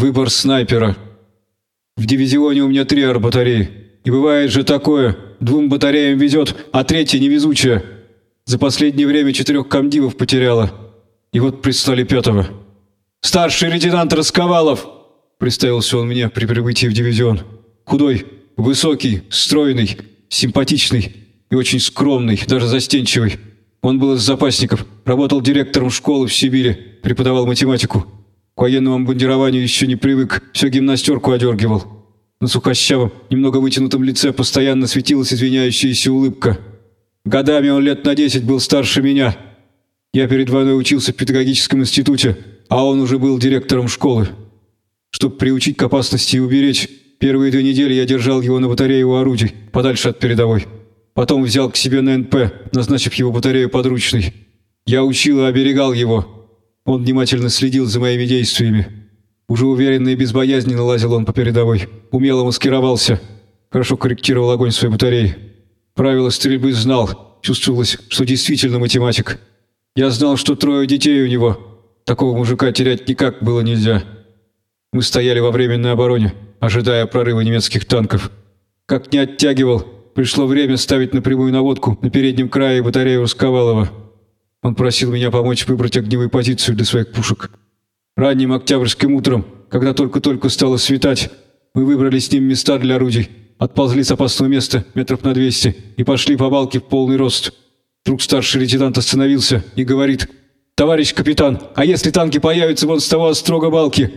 Выбор снайпера. В дивизионе у меня три арбатареи. И бывает же такое, двум батареям везет, а третья невезучая. За последнее время четырех комдивов потеряла. И вот пристали пятого. «Старший лейтенант Расковалов!» Представился он мне при прибытии в дивизион. Худой, высокий, стройный, симпатичный и очень скромный, даже застенчивый. Он был из запасников, работал директором школы в Сибири, преподавал математику. К военному обмундированию еще не привык, все гимнастерку одергивал. На сухощавом, немного вытянутом лице постоянно светилась извиняющаяся улыбка. Годами он лет на десять был старше меня. Я перед войной учился в педагогическом институте, а он уже был директором школы. Чтобы приучить к опасности и уберечь, первые две недели я держал его на батарее у орудий, подальше от передовой. Потом взял к себе на НП, назначив его батарею подручной. Я учил и оберегал его. Он внимательно следил за моими действиями. Уже уверенно и безбоязненно лазил он по передовой. Умело маскировался. Хорошо корректировал огонь своей батареи. Правила стрельбы знал. Чувствовалось, что действительно математик. Я знал, что трое детей у него. Такого мужика терять никак было нельзя. Мы стояли во временной обороне, ожидая прорыва немецких танков. Как не оттягивал, пришло время ставить напрямую наводку на переднем крае батареи Русковалова. Он просил меня помочь выбрать огневую позицию для своих пушек. Ранним октябрьским утром, когда только-только стало светать, мы выбрали с ним места для орудий, отползли с опасного места метров на 200 и пошли по балке в полный рост. Вдруг старший лейтенант остановился и говорит, «Товарищ капитан, а если танки появятся вон с того строго балки?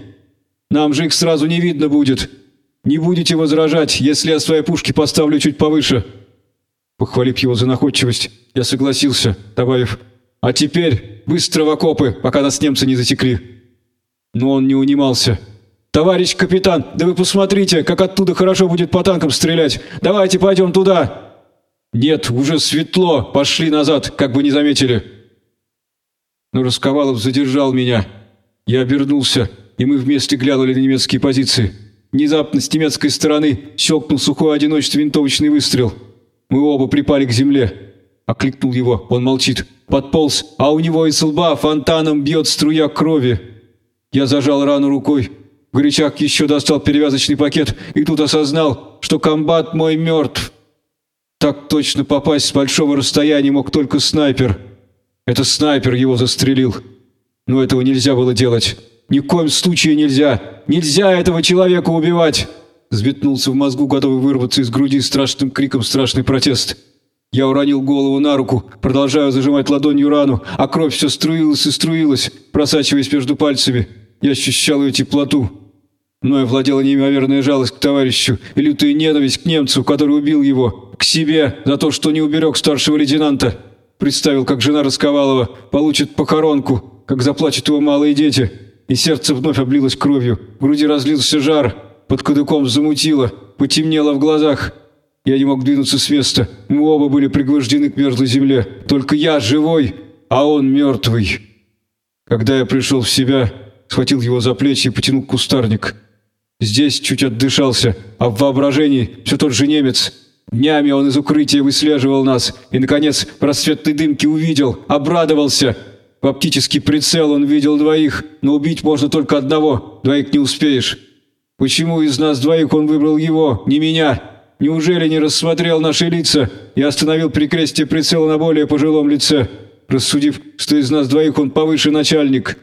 Нам же их сразу не видно будет. Не будете возражать, если я свои пушки поставлю чуть повыше». Похвалив его за находчивость, я согласился, добавив, «А теперь быстро в окопы, пока нас немцы не засекли». Но он не унимался. «Товарищ капитан, да вы посмотрите, как оттуда хорошо будет по танкам стрелять. Давайте пойдем туда». «Нет, уже светло, пошли назад, как бы не заметили». Но Расковалов задержал меня. Я обернулся, и мы вместе глянули на немецкие позиции. Внезапно с немецкой стороны щелкнул сухой одиночный винтовочный выстрел. Мы оба припали к земле. Окликнул его, он молчит. Подполз, а у него из лба фонтаном бьет струя крови. Я зажал рану рукой. Горячак еще достал перевязочный пакет и тут осознал, что комбат мой мертв. Так точно попасть с большого расстояния мог только снайпер. Это снайпер его застрелил. Но этого нельзя было делать. Ни в коем случае нельзя. Нельзя этого человека убивать. Взметнулся в мозгу, готовый вырваться из груди страшным криком страшный протест. Я уронил голову на руку, продолжая зажимать ладонью рану, а кровь все струилась и струилась, просачиваясь между пальцами. Я ощущал ее теплоту. Мною владела неимоверная жалость к товарищу и лютая ненависть к немцу, который убил его, к себе за то, что не уберег старшего лейтенанта. Представил, как жена Расковалова получит похоронку, как заплачут его малые дети. И сердце вновь облилось кровью, в груди разлился жар, под кадыком замутило, потемнело в глазах – я не мог двинуться с места. Мы оба были пригвождены к мерзлой земле. Только я живой, а он мертвый. Когда я пришел в себя, схватил его за плечи и потянул кустарник. Здесь чуть отдышался, а в воображении все тот же немец. Днями он из укрытия выслеживал нас и, наконец, в рассветной дымке увидел, обрадовался. В оптический прицел он видел двоих, но убить можно только одного, двоих не успеешь. Почему из нас двоих он выбрал его, не меня?» Неужели не рассмотрел наши лица и остановил прикрестие прицела на более пожилом лице, рассудив, что из нас двоих он повыше начальник?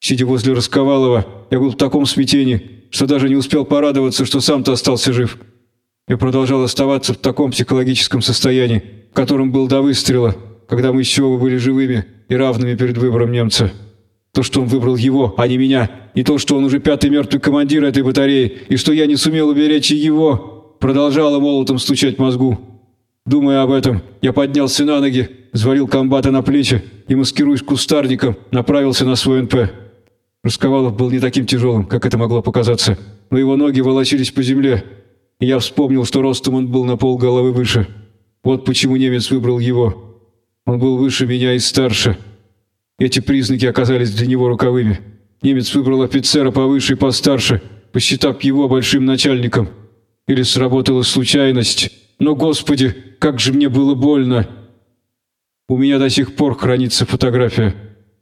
Сидя возле Расковалова, я был в таком смятении, что даже не успел порадоваться, что сам-то остался жив. Я продолжал оставаться в таком психологическом состоянии, в котором был до выстрела, когда мы еще были живыми и равными перед выбором немца. То, что он выбрал его, а не меня, и то, что он уже пятый мертвый командир этой батареи, и что я не сумел уберечь и его, продолжала молотом стучать мозгу. Думая об этом, я поднялся на ноги, взвалил комбата на плечи и, маскируясь кустарником, направился на свой НП. Расковалов был не таким тяжелым, как это могло показаться, но его ноги волочились по земле, и я вспомнил, что ростом он был на пол головы выше. Вот почему немец выбрал его. Он был выше меня и старше. Эти признаки оказались для него роковыми. Немец выбрал офицера повыше и постарше, посчитав его большим начальником – или сработала случайность. Но, Господи, как же мне было больно! У меня до сих пор хранится фотография.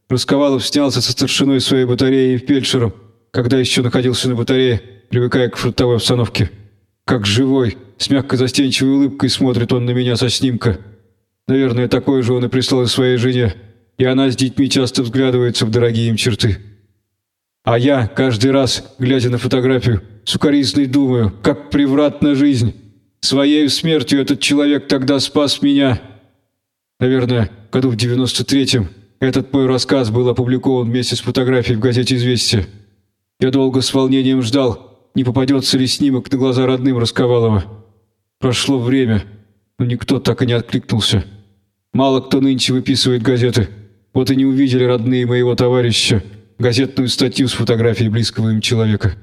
Расковалов снялся со старшиной своей батареи и фельдшером. когда еще находился на батарее, привыкая к фронтовой обстановке. Как живой, с мягко застенчивой улыбкой смотрит он на меня со снимка. Наверное, такой же он и прислал своей жене, и она с детьми часто взглядывается в дорогие им черты. А я, каждый раз, глядя на фотографию, сукоризной думаю, как превратна жизнь. Своей смертью этот человек тогда спас меня. Наверное, году в 93-м этот мой рассказ был опубликован вместе с фотографией в газете «Известия». Я долго с волнением ждал, не попадется ли снимок на глаза родным Расковалова. Прошло время, но никто так и не откликнулся. Мало кто нынче выписывает газеты. Вот и не увидели родные моего товарища газетную статью с фотографией близкого им человека.